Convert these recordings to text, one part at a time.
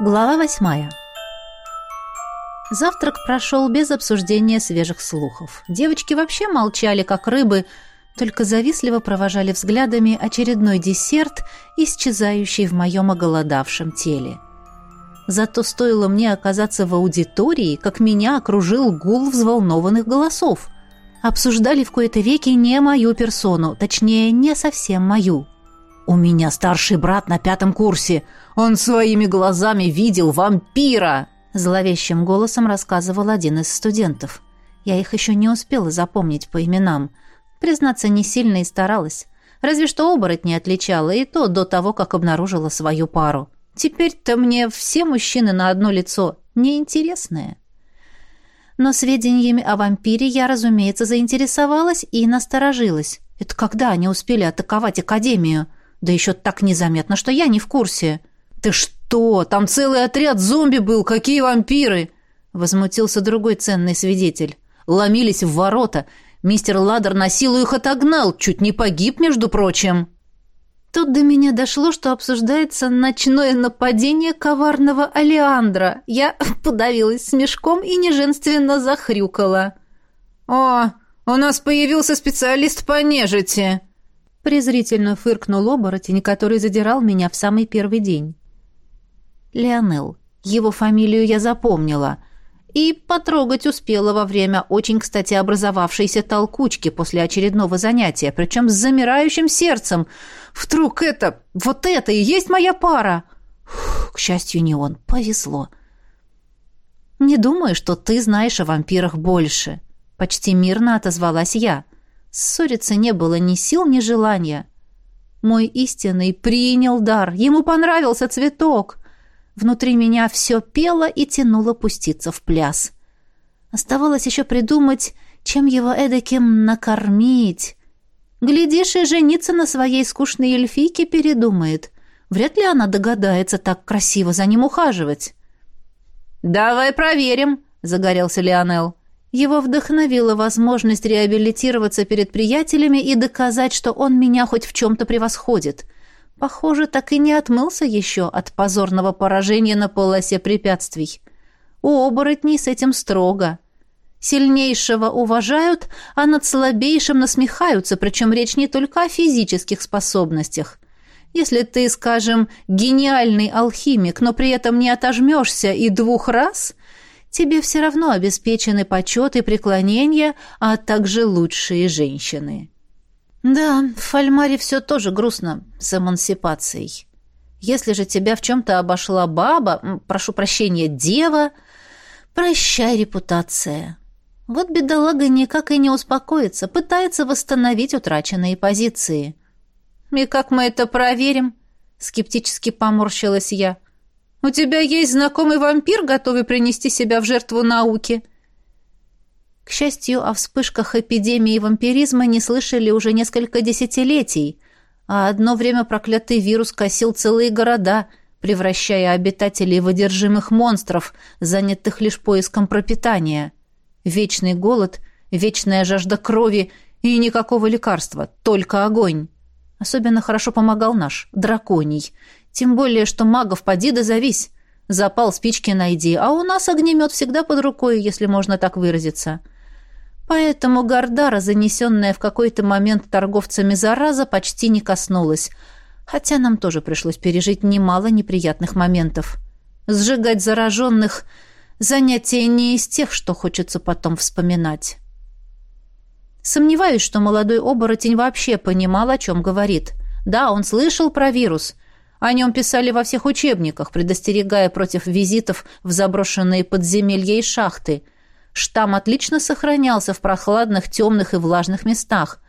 Глава восьмая. Завтрак прошел без обсуждения свежих слухов. Девочки вообще молчали, как рыбы, только завистливо провожали взглядами очередной десерт, исчезающий в моем оголодавшем теле. Зато стоило мне оказаться в аудитории, как меня окружил гул взволнованных голосов. Обсуждали в кои-то веки не мою персону, точнее, не совсем мою. «У меня старший брат на пятом курсе. Он своими глазами видел вампира!» Зловещим голосом рассказывал один из студентов. Я их еще не успела запомнить по именам. Признаться, не сильно и старалась. Разве что оборот не отличала, и то до того, как обнаружила свою пару. Теперь-то мне все мужчины на одно лицо неинтересные. Но сведениями о вампире я, разумеется, заинтересовалась и насторожилась. Это когда они успели атаковать Академию? Да еще так незаметно, что я не в курсе. «Ты что? Там целый отряд зомби был! Какие вампиры!» Возмутился другой ценный свидетель. Ломились в ворота. Мистер Ладер на силу их отогнал. Чуть не погиб, между прочим. Тут до меня дошло, что обсуждается ночное нападение коварного Алиандра. Я подавилась смешком и неженственно захрюкала. «О, у нас появился специалист по нежити!» Презрительно фыркнул оборотень, который задирал меня в самый первый день. Леонел. Его фамилию я запомнила — и потрогать успела во время очень, кстати, образовавшейся толкучки после очередного занятия, причем с замирающим сердцем. Вдруг это, вот это и есть моя пара? К счастью, не он. Повезло. «Не думаю, что ты знаешь о вампирах больше», — почти мирно отозвалась я. Ссориться не было ни сил, ни желания. Мой истинный принял дар. Ему понравился цветок. Внутри меня все пело и тянуло пуститься в пляс. Оставалось еще придумать, чем его эдаким накормить. Глядишь, и жениться на своей скучной эльфийке передумает. Вряд ли она догадается так красиво за ним ухаживать. «Давай проверим», — загорелся Леонел. Его вдохновила возможность реабилитироваться перед приятелями и доказать, что он меня хоть в чем-то превосходит. Похоже, так и не отмылся еще от позорного поражения на полосе препятствий. У оборотней с этим строго. Сильнейшего уважают, а над слабейшим насмехаются, причем речь не только о физических способностях. Если ты, скажем, гениальный алхимик, но при этом не отожмешься и двух раз, тебе все равно обеспечены почет и преклонение, а также лучшие женщины. Да, в Фальмаре все тоже грустно с эмансипацией. Если же тебя в чем-то обошла баба, прошу прощения, дева, прощай репутация. Вот бедолага никак и не успокоится, пытается восстановить утраченные позиции. «И как мы это проверим?» — скептически поморщилась я. «У тебя есть знакомый вампир, готовый принести себя в жертву науки?» К счастью, о вспышках эпидемии вампиризма не слышали уже несколько десятилетий, а одно время проклятый вирус косил целые города, превращая обитателей в одержимых монстров, занятых лишь поиском пропитания. Вечный голод, вечная жажда крови и никакого лекарства, только огонь. Особенно хорошо помогал наш, драконий. Тем более, что магов поди да завись. Запал спички найди, а у нас огнемет всегда под рукой, если можно так выразиться. Поэтому Гардара, занесенная в какой-то момент торговцами зараза, почти не коснулась. Хотя нам тоже пришлось пережить немало неприятных моментов. Сжигать зараженных – занятие не из тех, что хочется потом вспоминать. Сомневаюсь, что молодой оборотень вообще понимал, о чем говорит. Да, он слышал про вирус. О нем писали во всех учебниках, предостерегая против визитов в заброшенные подземелья и шахты – Штамм отлично сохранялся в прохладных, темных и влажных местах.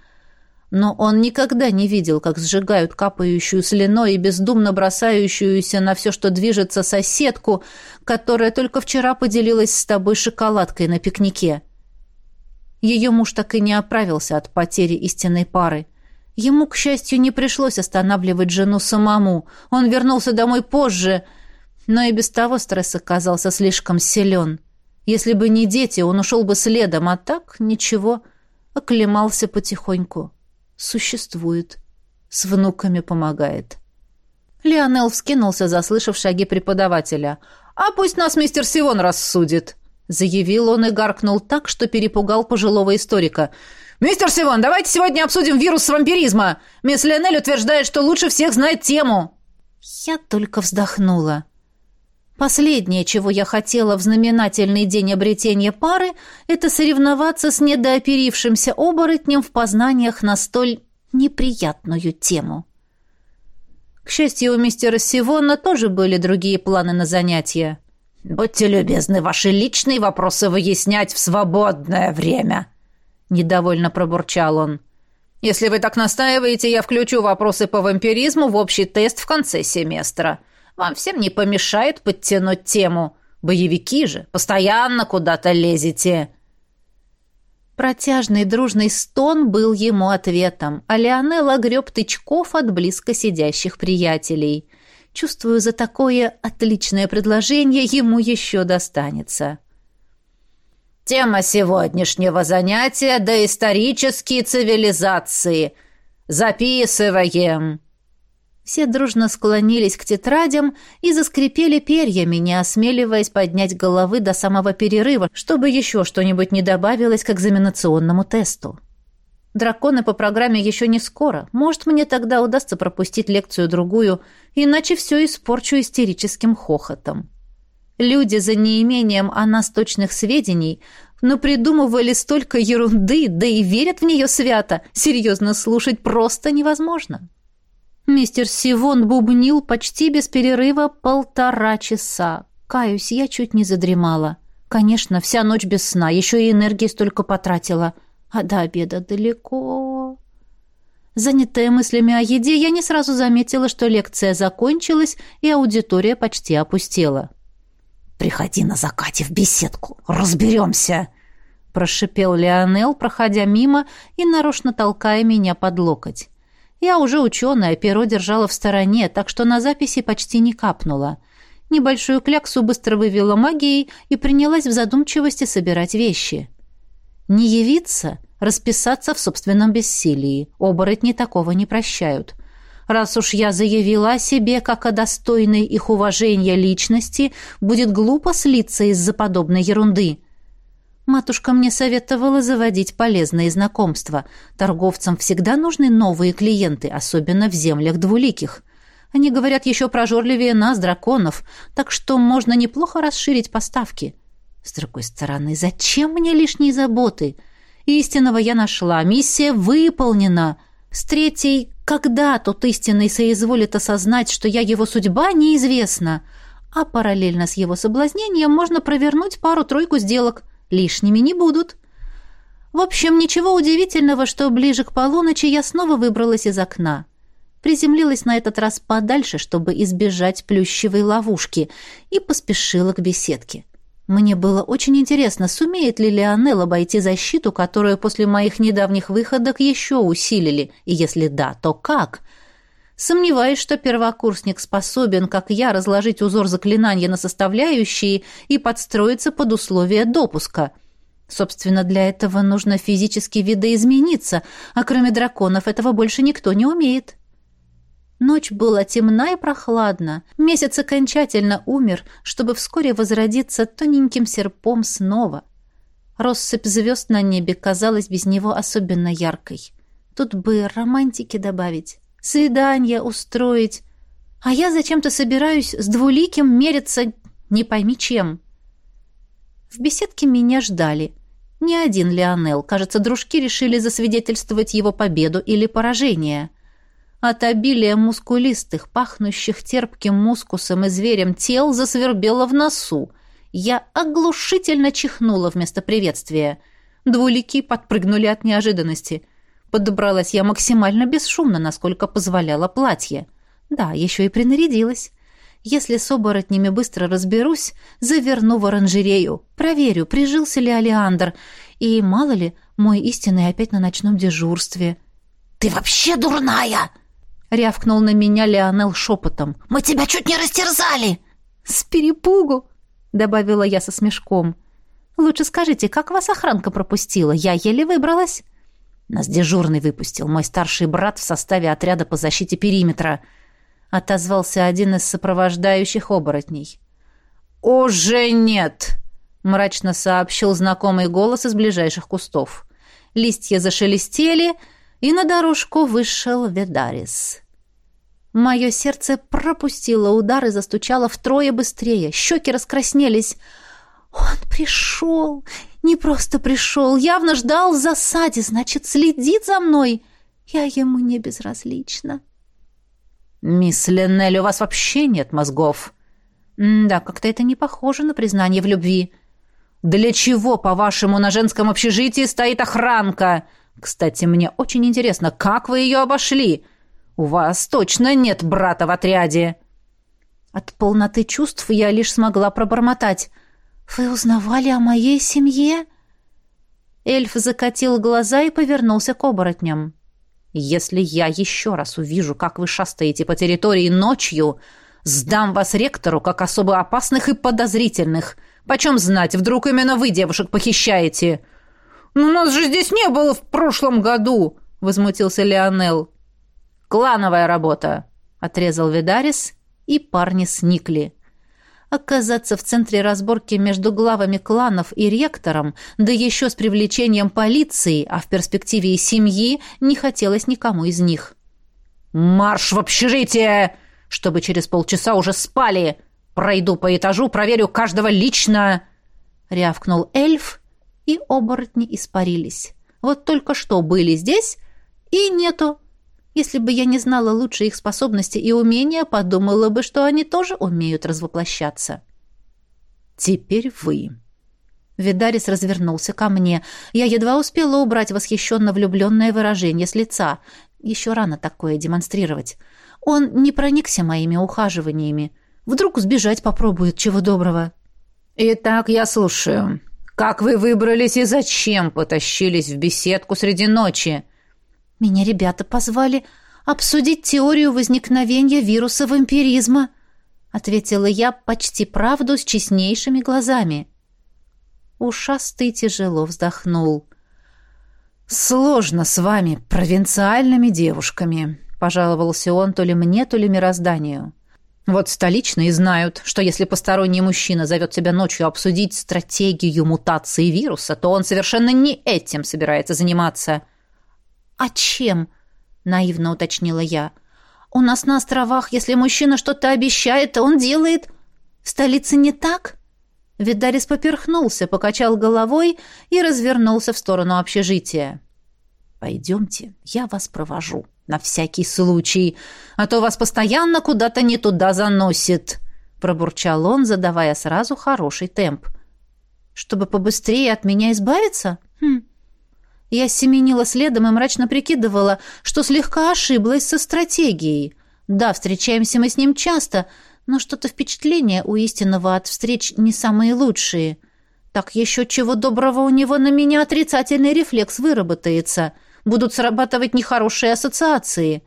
Но он никогда не видел, как сжигают капающую слюной и бездумно бросающуюся на все, что движется, соседку, которая только вчера поделилась с тобой шоколадкой на пикнике. Ее муж так и не оправился от потери истинной пары. Ему, к счастью, не пришлось останавливать жену самому. Он вернулся домой позже, но и без того стресс оказался слишком силен. — если бы не дети, он ушел бы следом, а так ничего, оклемался потихоньку. Существует. С внуками помогает. Леонел вскинулся, заслышав шаги преподавателя. «А пусть нас мистер Сивон рассудит!» Заявил он и гаркнул так, что перепугал пожилого историка. «Мистер Сивон, давайте сегодня обсудим вирус вампиризма! Мисс Леонель утверждает, что лучше всех знает тему!» Я только вздохнула. Последнее, чего я хотела в знаменательный день обретения пары, это соревноваться с недооперившимся оборотнем в познаниях на столь неприятную тему. К счастью, у мистера Сивона тоже были другие планы на занятия. «Будьте любезны, ваши личные вопросы выяснять в свободное время», — недовольно пробурчал он. «Если вы так настаиваете, я включу вопросы по вампиризму в общий тест в конце семестра. Вам всем не помешает подтянуть тему. Боевики же, постоянно куда-то лезете». Протяжный дружный стон был ему ответом, а Леонелла греб тычков от близко сидящих приятелей. Чувствую, за такое отличное предложение ему еще достанется. Тема сегодняшнего занятия – доисторические цивилизации. Записываем. Все дружно склонились к тетрадям и заскрипели перьями, не осмеливаясь поднять головы до самого перерыва, чтобы еще что-нибудь не добавилось к экзаменационному тесту. Драконы по программе еще не скоро. Может, мне тогда удастся пропустить лекцию-другую, иначе все испорчу истерическим хохотом. Люди за неимением о нас точных сведений, но придумывали столько ерунды, да и верят в нее свято. Серьезно слушать просто невозможно. Мистер Сивон бубнил почти без перерыва полтора часа. Каюсь, я чуть не задремала. Конечно, вся ночь без сна, еще и энергии столько потратила. А до обеда далеко. Занятая мыслями о еде, я не сразу заметила, что лекция закончилась, и аудитория почти опустела. «Приходи на закате в беседку, разберемся!» прошипел Леонел, проходя мимо и нарочно толкая меня под локоть. Я уже ученая, перо держала в стороне, так что на записи почти не капнула. Небольшую кляксу быстро вывела магией и принялась в задумчивости собирать вещи. Не явиться, расписаться в собственном бессилии. Оборотни такого не прощают. Раз уж я заявила о себе как о достойной их уважения личности, будет глупо слиться из-за подобной ерунды. Матушка мне советовала заводить полезные знакомства. Торговцам всегда нужны новые клиенты, особенно в землях двуликих. Они говорят еще прожорливее нас, драконов, так что можно неплохо расширить поставки. С другой стороны, зачем мне лишние заботы? Истинного я нашла, миссия выполнена. С третьей, когда тот истинный соизволит осознать, что я его судьба, неизвестна. А параллельно с его соблазнением можно провернуть пару-тройку сделок – лишними не будут. В общем, ничего удивительного, что ближе к полуночи я снова выбралась из окна. Приземлилась на этот раз подальше, чтобы избежать плющевой ловушки, и поспешила к беседке. Мне было очень интересно, сумеет ли Леонел обойти защиту, которую после моих недавних выходок еще усилили, и если да, то как? Сомневаюсь, что первокурсник способен, как я, разложить узор заклинания на составляющие и подстроиться под условия допуска. Собственно, для этого нужно физически видоизмениться, а кроме драконов этого больше никто не умеет. Ночь была темна и прохладна. Месяц окончательно умер, чтобы вскоре возродиться тоненьким серпом снова. Россыпь звезд на небе казалась без него особенно яркой. Тут бы романтики добавить свидание устроить. А я зачем-то собираюсь с двуликим мериться не пойми чем. В беседке меня ждали. Не один Леонел. Кажется, дружки решили засвидетельствовать его победу или поражение. От обилия мускулистых, пахнущих терпким мускусом и зверем тел засвербело в носу. Я оглушительно чихнула вместо приветствия. Двулики подпрыгнули от неожиданности — Подобралась я максимально бесшумно, насколько позволяло платье. Да, еще и принарядилась. Если с оборотнями быстро разберусь, заверну в оранжерею, проверю, прижился ли Алиандр, и, мало ли, мой истинный опять на ночном дежурстве. «Ты вообще дурная!» — рявкнул на меня Леонел шепотом. «Мы тебя чуть не растерзали!» «С перепугу!» — добавила я со смешком. «Лучше скажите, как вас охранка пропустила? Я еле выбралась». Нас дежурный выпустил, мой старший брат в составе отряда по защите периметра. отозвался один из сопровождающих оборотней. «Уже нет!» — мрачно сообщил знакомый голос из ближайших кустов. Листья зашелестели, и на дорожку вышел Ведарис. Мое сердце пропустило удар и застучало втрое быстрее. Щеки раскраснелись. «Он пришел! Не просто пришел! Явно ждал в засаде, значит, следит за мной! Я ему не безразлична!» «Мисс Леннель, у вас вообще нет мозгов!» «Да, как-то это не похоже на признание в любви». «Для чего, по-вашему, на женском общежитии стоит охранка? Кстати, мне очень интересно, как вы ее обошли? У вас точно нет брата в отряде!» От полноты чувств я лишь смогла пробормотать. «Вы узнавали о моей семье?» Эльф закатил глаза и повернулся к оборотням. Если я еще раз увижу, как вы шастаете по территории ночью, сдам вас ректору как особо опасных и подозрительных. Почем знать, вдруг именно вы девушек похищаете?» «Ну, нас же здесь не было в прошлом году!» — возмутился Леонел. «Клановая работа!» — отрезал Видарис, и парни сникли. Оказаться в центре разборки между главами кланов и ректором, да еще с привлечением полиции, а в перспективе и семьи, не хотелось никому из них. «Марш в общежитие! Чтобы через полчаса уже спали! Пройду по этажу, проверю каждого лично!» Рявкнул эльф, и оборотни испарились. Вот только что были здесь, и нету. Если бы я не знала лучше их способности и умения, подумала бы, что они тоже умеют развоплощаться. «Теперь вы». Видарис развернулся ко мне. Я едва успела убрать восхищенно влюбленное выражение с лица. Еще рано такое демонстрировать. Он не проникся моими ухаживаниями. Вдруг сбежать попробует, чего доброго. «Итак, я слушаю. Как вы выбрались и зачем потащились в беседку среди ночи?» Меня ребята позвали обсудить теорию возникновения вируса вампиризма, ответила я почти правду с честнейшими глазами. Ушастый тяжело вздохнул. «Сложно с вами, провинциальными девушками», — пожаловался он то ли мне, то ли мирозданию. «Вот столичные знают, что если посторонний мужчина зовет тебя ночью обсудить стратегию мутации вируса, то он совершенно не этим собирается заниматься». «А чем?» — наивно уточнила я. «У нас на островах, если мужчина что-то обещает, он делает. В столице не так?» Видарис поперхнулся, покачал головой и развернулся в сторону общежития. «Пойдемте, я вас провожу, на всякий случай, а то вас постоянно куда-то не туда заносит», — пробурчал он, задавая сразу хороший темп. «Чтобы побыстрее от меня избавиться? Хм, я семенила следом и мрачно прикидывала, что слегка ошиблась со стратегией. Да, встречаемся мы с ним часто, но что-то впечатление у истинного от встреч не самые лучшие. Так еще чего доброго у него на меня отрицательный рефлекс выработается. Будут срабатывать нехорошие ассоциации.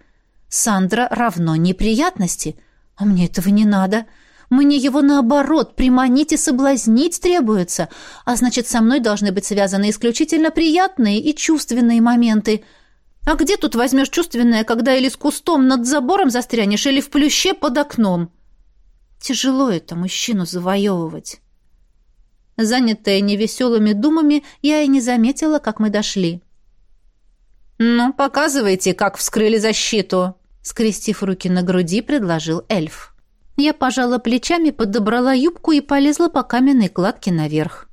Сандра равно неприятности. А мне этого не надо. — мне его, наоборот, приманить и соблазнить требуется, а значит, со мной должны быть связаны исключительно приятные и чувственные моменты. А где тут возьмешь чувственное, когда или с кустом над забором застрянешь, или в плюще под окном? Тяжело это мужчину завоевывать. Занятая невеселыми думами, я и не заметила, как мы дошли. «Ну, показывайте, как вскрыли защиту», — скрестив руки на груди, предложил эльф. Я пожала плечами, подобрала юбку и полезла по каменной кладке наверх.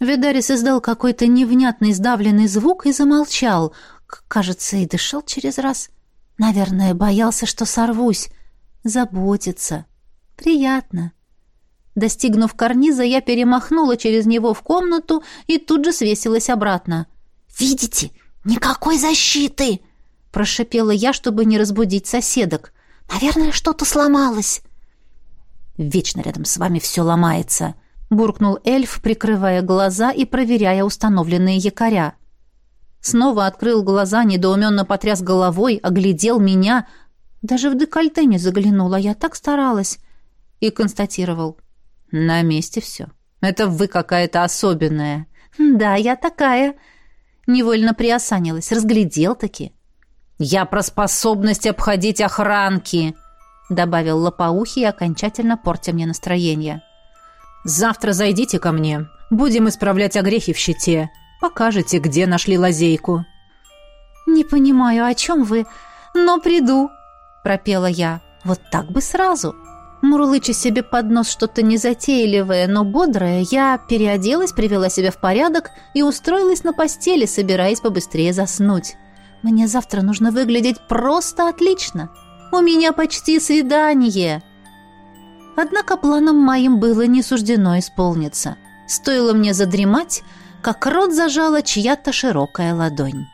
Видарис издал какой-то невнятный сдавленный звук и замолчал. Кажется, и дышал через раз. Наверное, боялся, что сорвусь. Заботится. Приятно. Достигнув карниза, я перемахнула через него в комнату и тут же свесилась обратно. «Видите? Никакой защиты!» Прошипела я, чтобы не разбудить соседок. «Наверное, что-то сломалось». Вечно рядом с вами все ломается», — буркнул эльф, прикрывая глаза и проверяя установленные якоря. Снова открыл глаза, недоуменно потряс головой, оглядел меня. Даже в декольте не заглянула, я так старалась. И констатировал. «На месте все. Это вы какая-то особенная». «Да, я такая». Невольно приосанилась, разглядел таки. «Я про способность обходить охранки», — добавил лопоухий, окончательно портя мне настроение. «Завтра зайдите ко мне. Будем исправлять огрехи в щите. Покажете, где нашли лазейку». «Не понимаю, о чем вы, но приду», — пропела я. «Вот так бы сразу». Мурлыча себе под нос что-то незатейливое, но бодрое, я переоделась, привела себя в порядок и устроилась на постели, собираясь побыстрее заснуть. Мне завтра нужно выглядеть просто отлично. У меня почти свидание. Однако планом моим было не суждено исполниться. Стоило мне задремать, как рот зажала чья-то широкая ладонь.